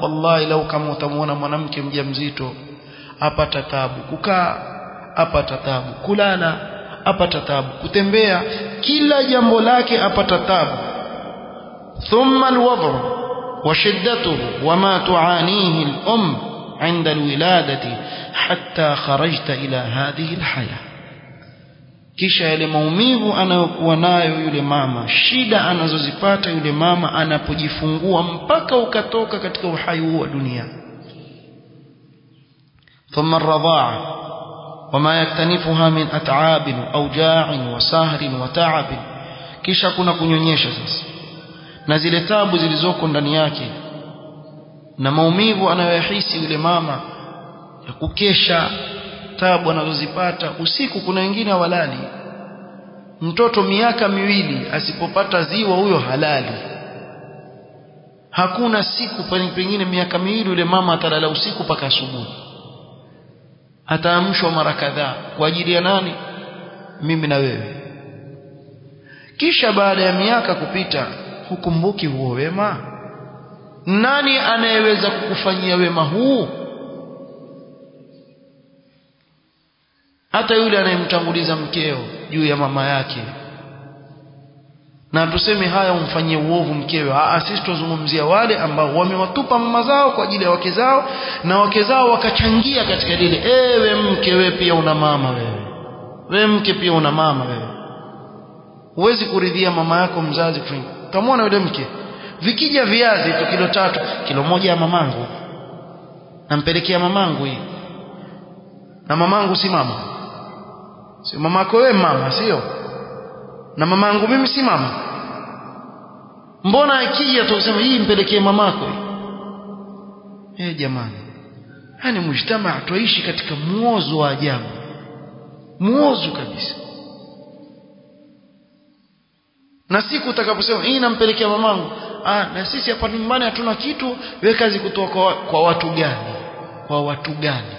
wallahi lau kama utamwona mwanamke mjamzito apata tabu kukaa apata tabu kulala apata tabu kutembea kila jambo lake apata tabu thumma alwadhu wa shiddatuhu wama tuanihi al-um عند الولادة حتى خرجت إلى هذه الحياة kisha yale maumivu anayokuwa nayo yule mama shida anazozipata yule mama anapojifungua mpaka ukatoka katika uhai huu wa dunia. Thumma ar-radha'a wama yaktanifuha min at'abin awja'in wa sahrin wa ta'abin kisha kuna kunyonyesha sasa. Na zile tabu zilizoko ndani yake na maumivu anayoyahisi yule mama ya kukesha tabu anazozipata usiku kuna wengine hawalali. Mtoto miaka miwili asipopata ziwa huyo halali. Hakuna siku pengine miaka miwili yule mama atalala usiku paka asubuhi. Ataamshwa mara kadhaa. Kwa ajili ya nani? Mimi na wewe. Kisha baada ya miaka kupita hukumbuki huo wema? Nani anayeweza kukufanyia wema huu hata yule anayemtanguliza mkeo juu ya mama yake. Na tuseme haya umfanyie uovu mkewe. Ah sisi tuzungumzia wale ambao wamewatupa mama zao kwa ajili ya wake zao na wake zao wakachangia katika lile ewe mke wewe pia una mama wewe. We mke pia una mama wewe. Huwezi kuridhia mama yako mzazi kufanya utamwona yule mke? Vikija viazi tu kilo tatu kilo moja ya mamangu. Nampelekea mamangu hii. Na mamangu si mama si yako wewe mama sio? Na mama yangu mimi si mama. Mbona akija tu useme hii mpelekee mamako eh jamani. Yani mujtama tuishi katika muozo wa ajabu. Muozo kabisa. Na siku utakaposema hii nampelekea mamangu. Ah na sisi hapa nyumbani hatuna kitu. Wewe kazi kutoa kwa, kwa watu gani? Kwa watu gani